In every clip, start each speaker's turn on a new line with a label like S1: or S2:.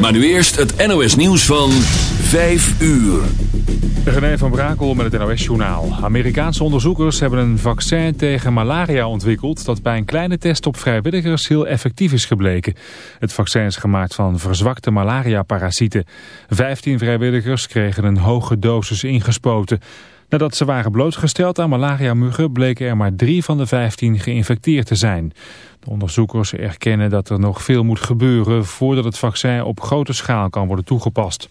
S1: Maar nu eerst het NOS nieuws van 5 uur.
S2: René van Brakel met het NOS-journaal. Amerikaanse onderzoekers hebben een vaccin tegen malaria ontwikkeld... dat bij een kleine test op vrijwilligers heel effectief is gebleken. Het vaccin is gemaakt van verzwakte malaria-parasieten. Vijftien vrijwilligers kregen een hoge dosis ingespoten. Nadat ze waren blootgesteld aan malaria-muggen... bleken er maar drie van de vijftien geïnfecteerd te zijn. De onderzoekers erkennen dat er nog veel moet gebeuren... voordat het vaccin op grote schaal kan worden toegepast.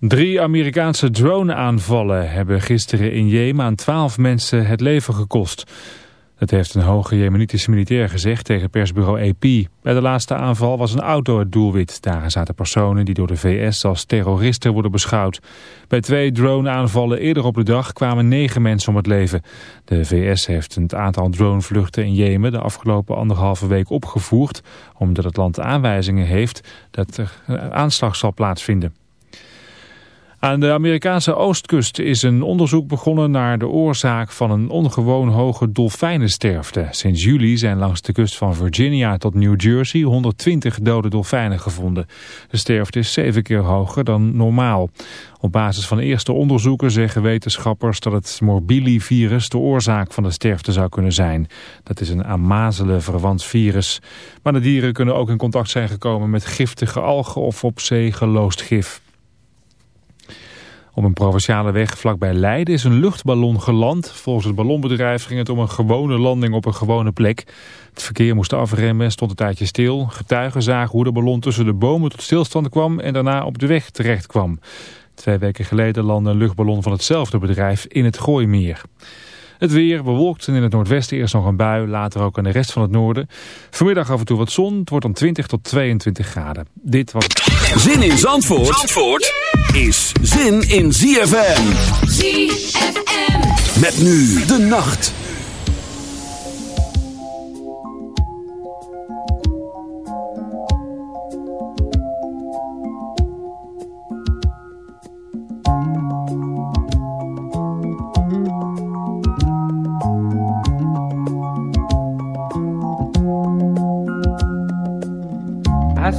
S2: Drie Amerikaanse drone-aanvallen hebben gisteren in Jemen aan twaalf mensen het leven gekost. Dat heeft een hoge jemenitische militair gezegd tegen persbureau AP. Bij de laatste aanval was een auto het doelwit. Daar zaten personen die door de VS als terroristen worden beschouwd. Bij twee drone-aanvallen eerder op de dag kwamen negen mensen om het leven. De VS heeft het aantal dronevluchten in Jemen de afgelopen anderhalve week opgevoerd... omdat het land aanwijzingen heeft dat er een aanslag zal plaatsvinden. Aan de Amerikaanse oostkust is een onderzoek begonnen naar de oorzaak van een ongewoon hoge dolfijnensterfte. Sinds juli zijn langs de kust van Virginia tot New Jersey 120 dode dolfijnen gevonden. De sterfte is zeven keer hoger dan normaal. Op basis van eerste onderzoeken zeggen wetenschappers dat het morbillivirus de oorzaak van de sterfte zou kunnen zijn. Dat is een aan mazelen verwant virus. Maar de dieren kunnen ook in contact zijn gekomen met giftige algen of op zee geloosd gif. Op een provinciale weg vlakbij Leiden is een luchtballon geland. Volgens het ballonbedrijf ging het om een gewone landing op een gewone plek. Het verkeer moest afremmen en stond een tijdje stil. Getuigen zagen hoe de ballon tussen de bomen tot stilstand kwam en daarna op de weg terecht kwam. Twee weken geleden landde een luchtballon van hetzelfde bedrijf in het Gooimeer. Het weer bewolkt en in het noordwesten eerst nog een bui, later ook in de rest van het noorden. Vanmiddag af en toe wat zon, het wordt dan 20 tot 22 graden. Dit was...
S1: Zin in Zandvoort, Zandvoort is zin in ZFM.
S3: ZFM.
S1: Met nu de nacht.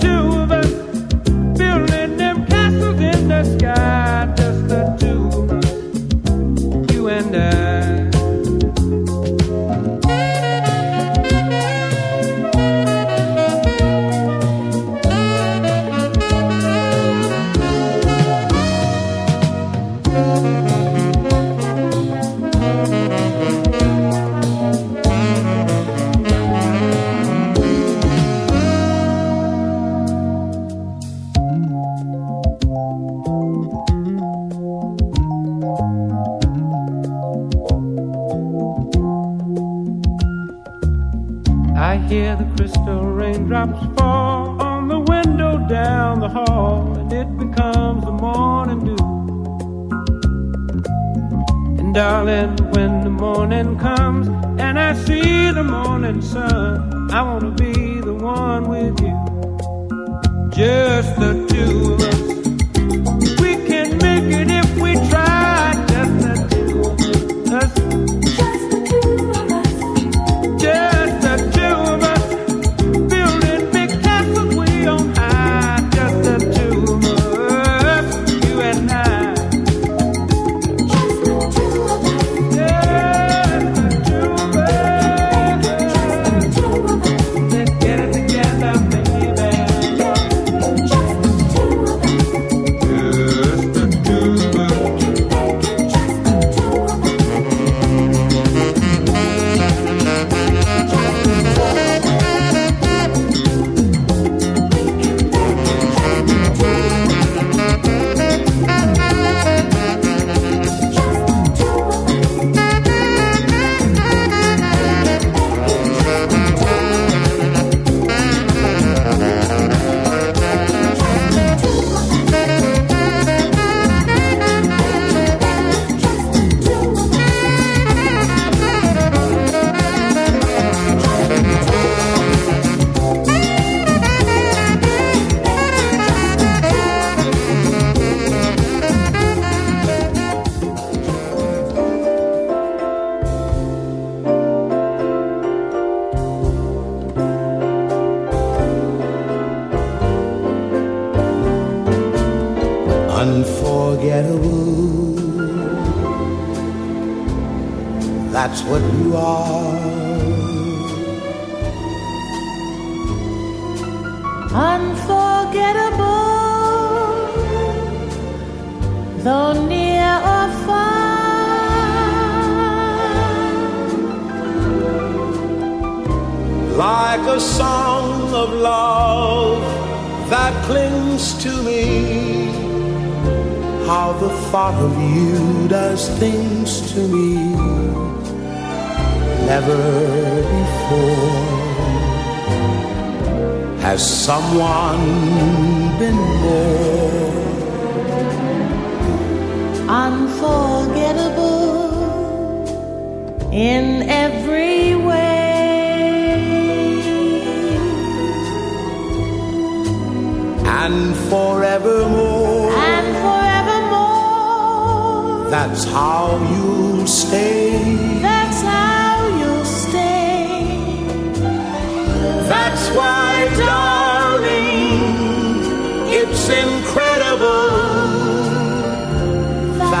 S4: Just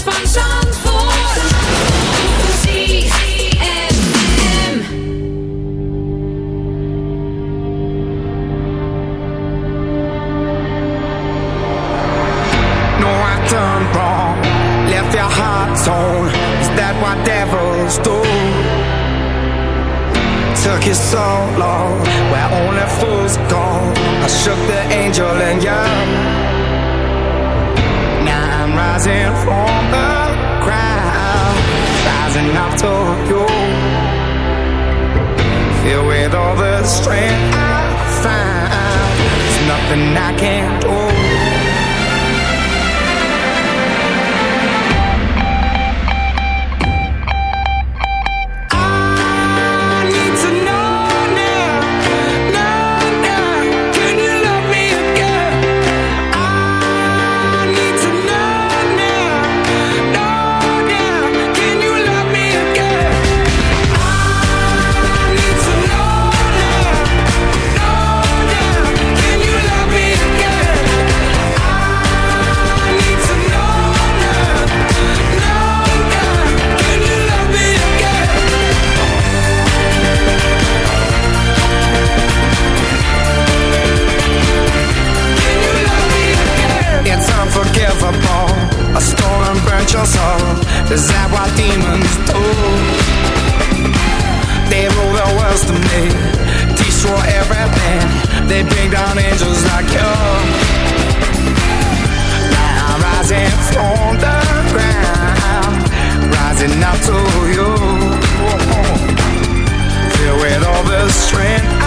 S5: 方向 standing up to you.
S6: Filled with all the strength.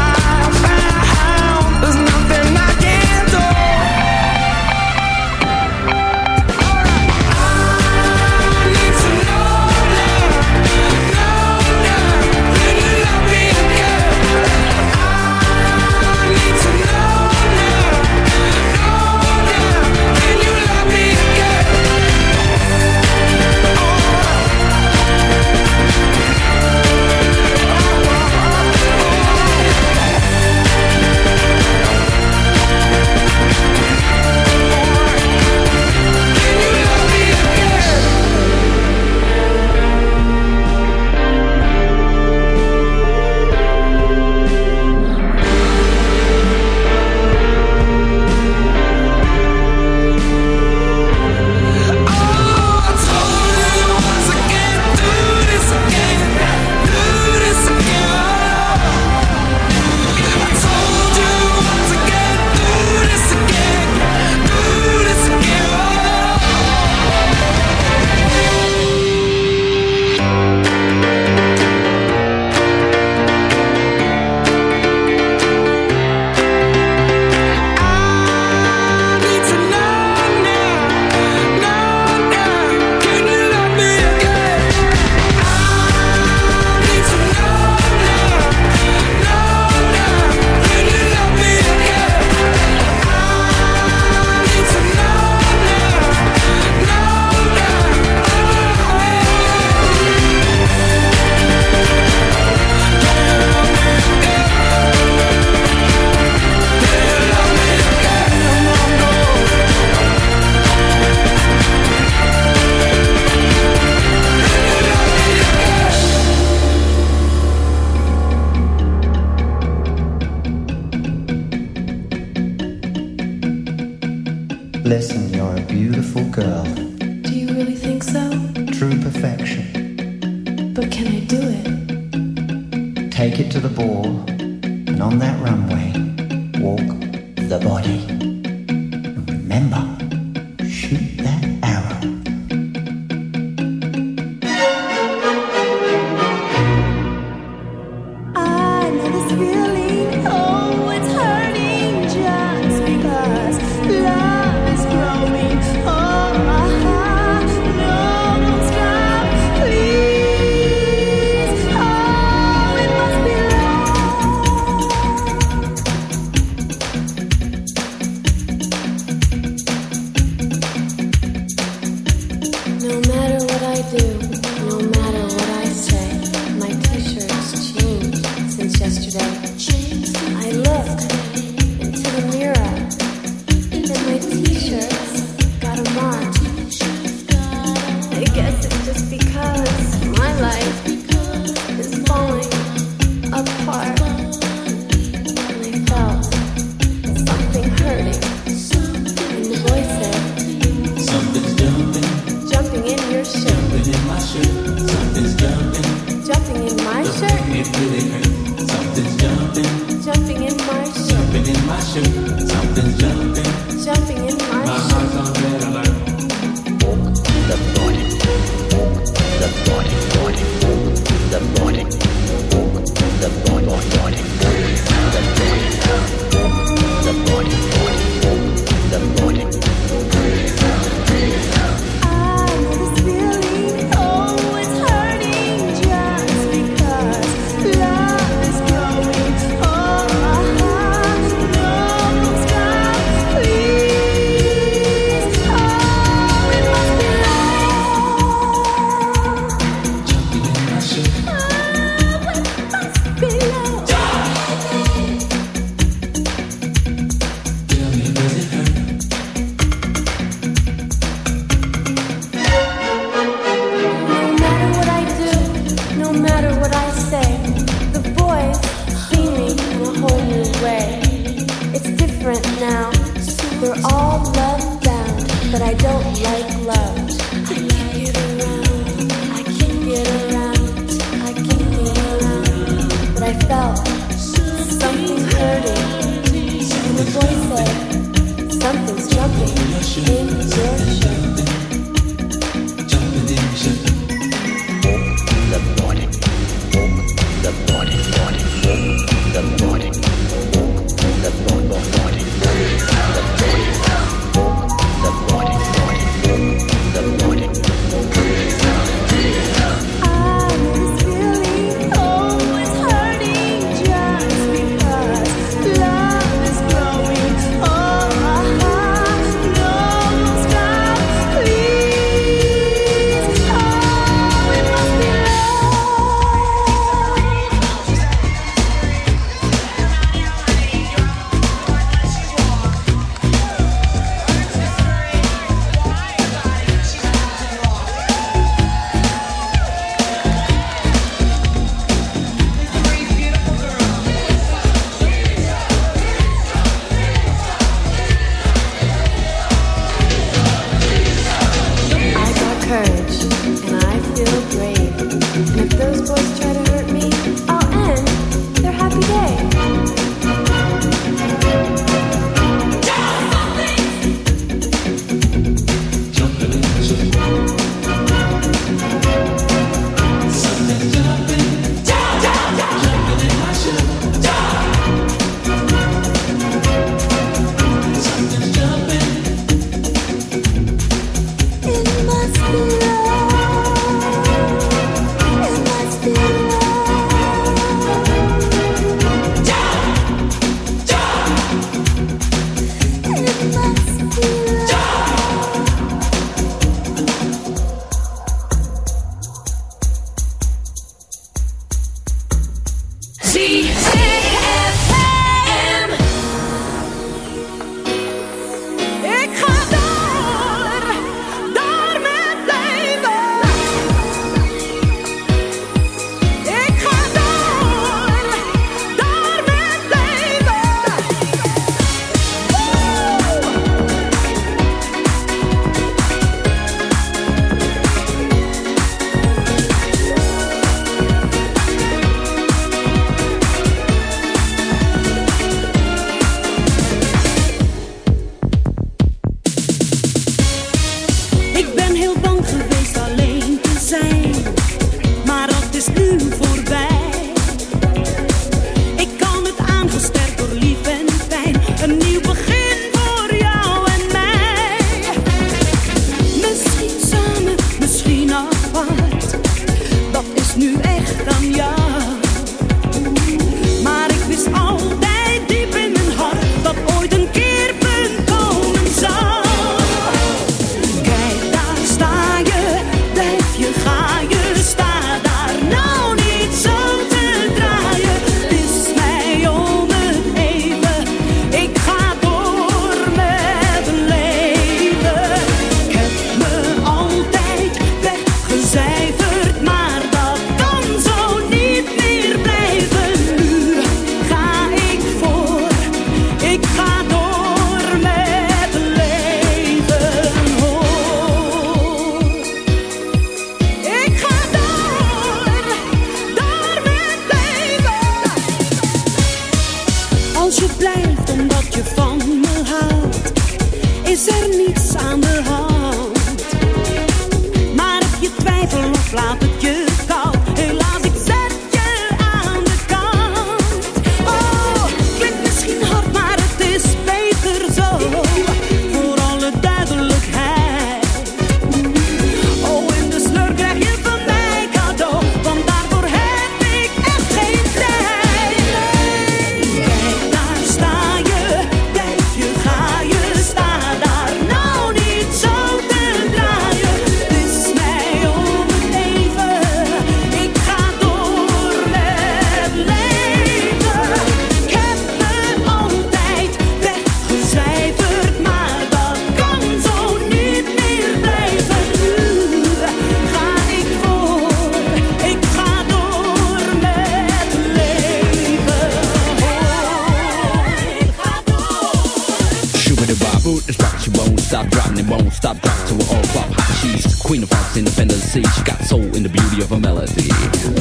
S6: in
S7: the.
S8: She got soul in the beauty of a melody.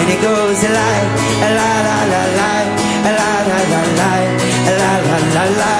S9: And it goes a la la la la, la la la la, la la la la,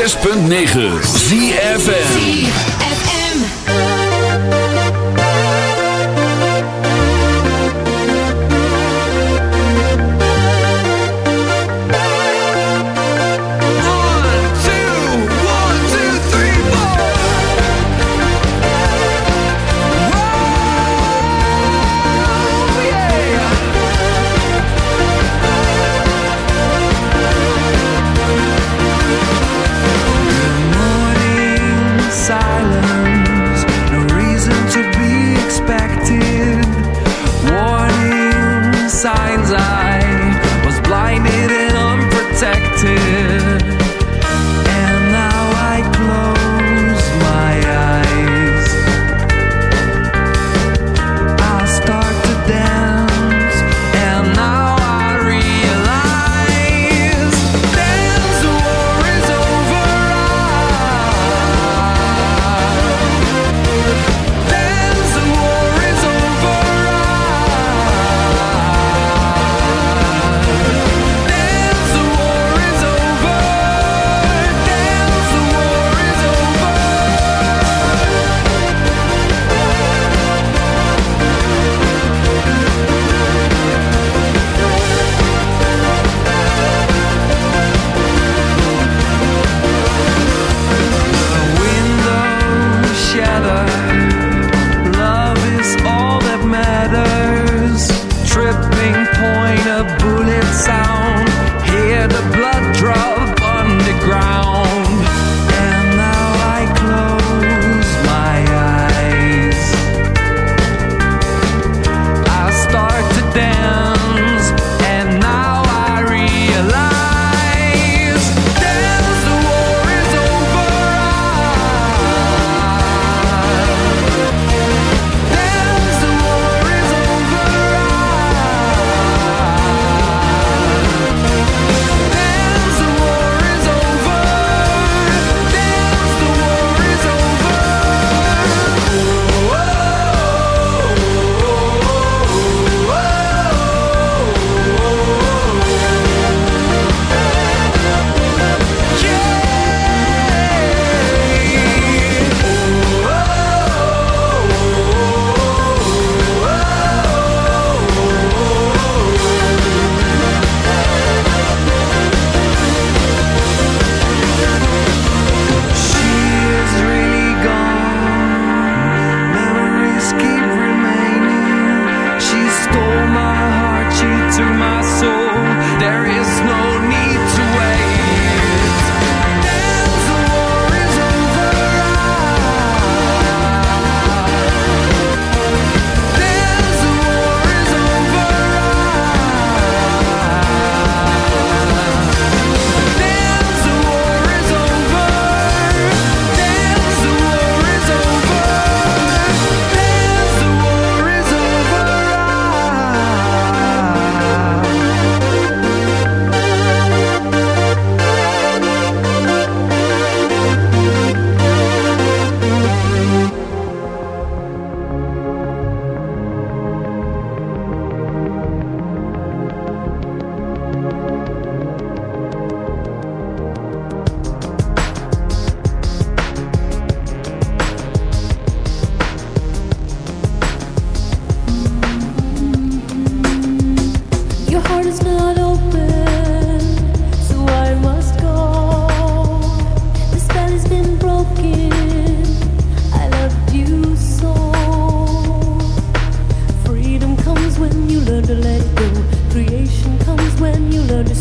S10: 6.9 ZFN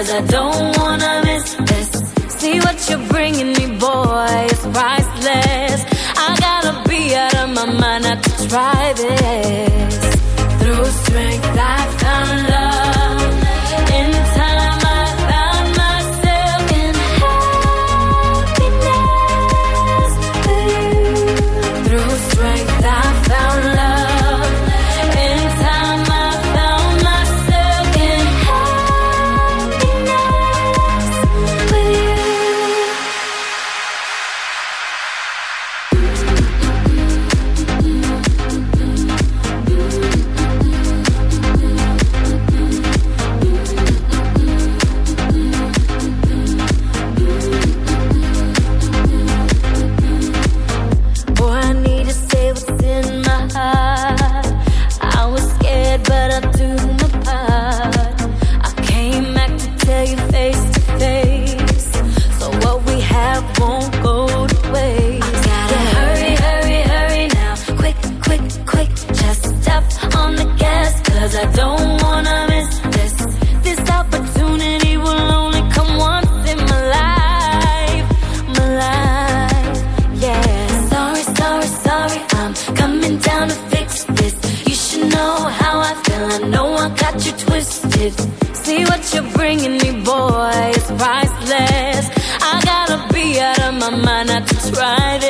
S10: Cause I don't my mind not to try this.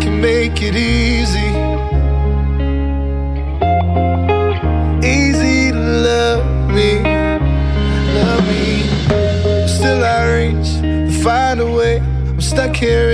S11: Could make it easy. Easy to love me, love me. Still I reach find a way. I'm stuck here